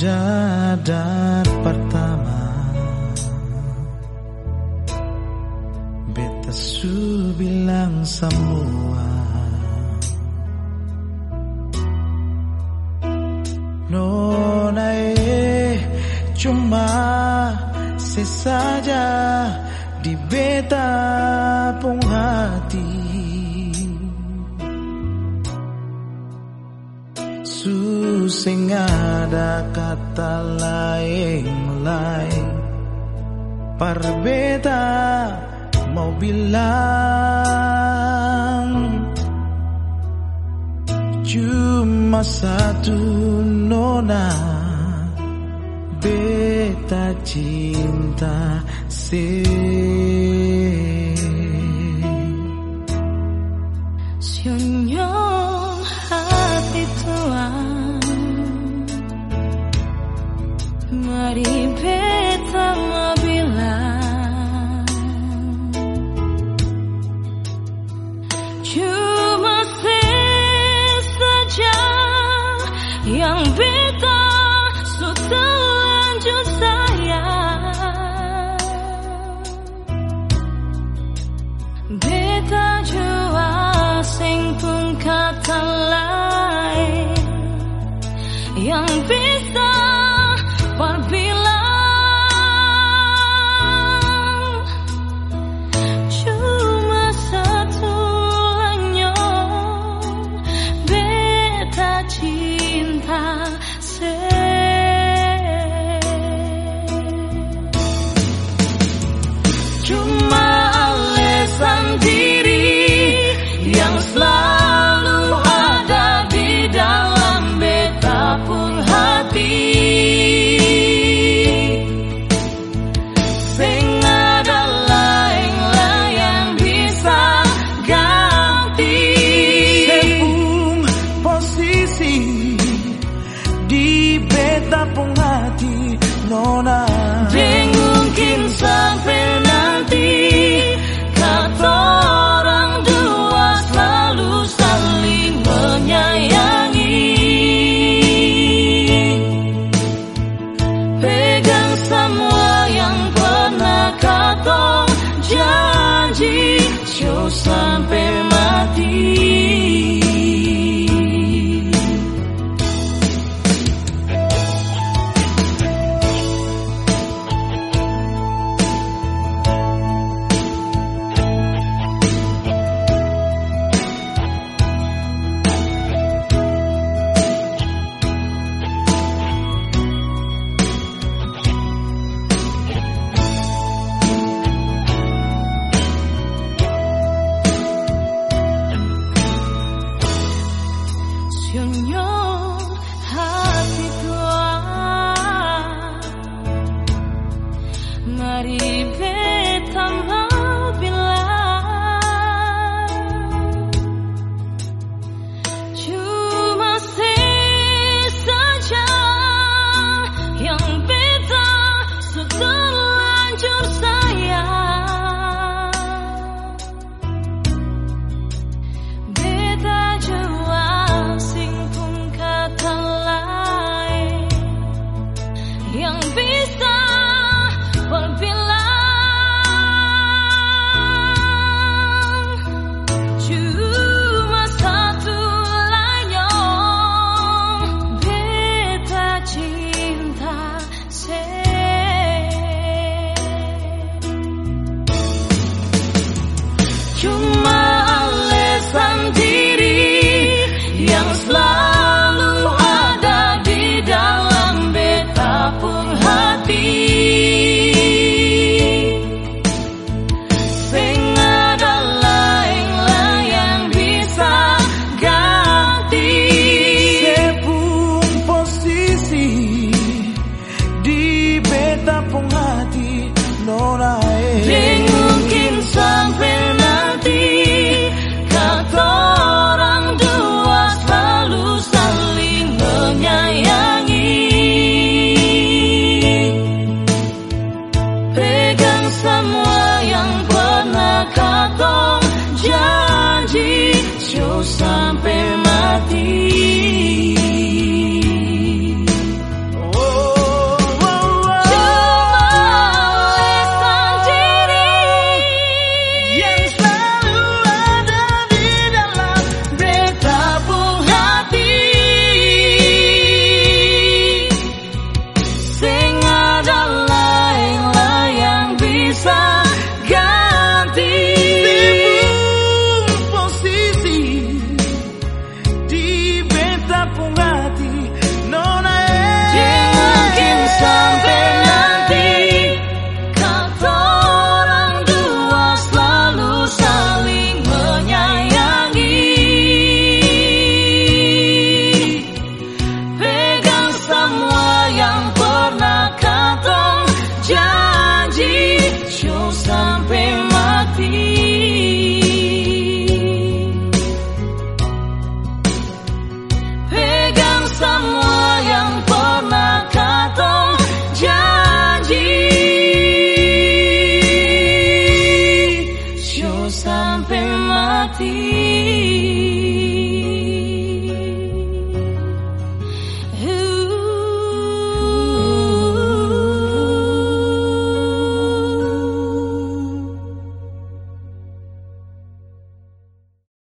dadat pertama. Beta su bilang semua. Nona eh cuma sesaja di beta pun hati Susing ada kata lain lain. Parbeta mau bilang. Cuma satu nona Beta cinta si Mari beta bilang Cuma saja yang beta sudah lanjut sayang. Beta jua sing pun kata semua yang pernah kau janji Jauh sampai mati. 想要